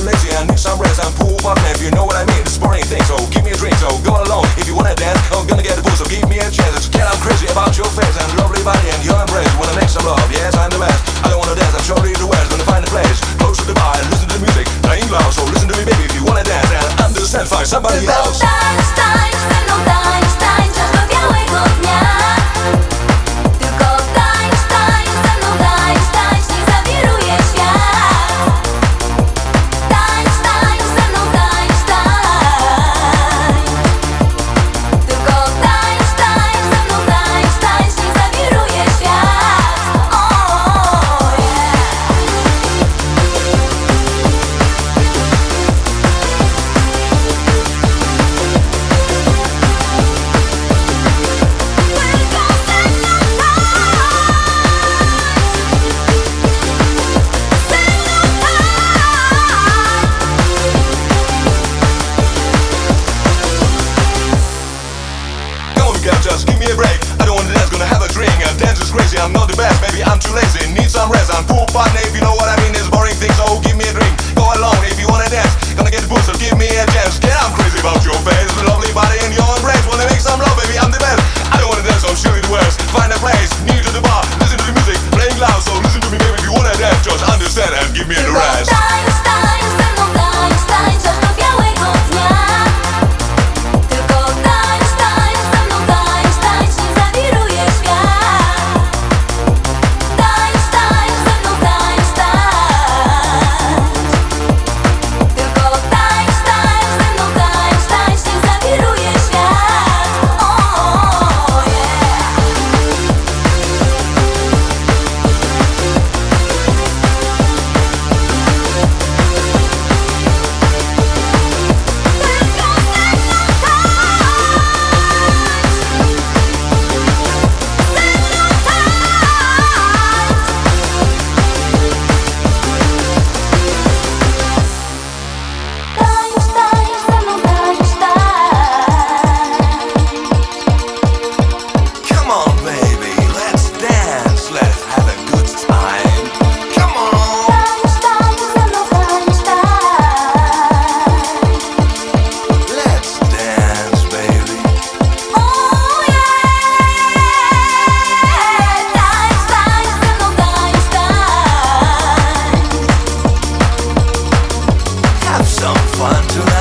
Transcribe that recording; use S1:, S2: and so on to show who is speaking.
S1: too lazy. I need some rest. I'm poor partner, if you know what I mean. It's boring thing, so give me a drink. So go along if you wanna dance. I'm gonna get a boost, so give me a chance. Get I'm crazy about your face and lovely body and your embrace. Wanna make some love? Yes, I'm the best. I don't wanna dance. I'm surely the West. Gonna find a place close to the bar and listen to the music playing loud. So listen to me, baby, if you wanna dance and understand. Find somebody else.
S2: Tańcz, tańcz,
S1: just give me a break. I don't want to dance, gonna have a drink. Uh, dance is crazy, I'm not the best, baby, I'm too lazy. Need some rest, I'm cool, but if you know what I mean, it's boring things. So fun to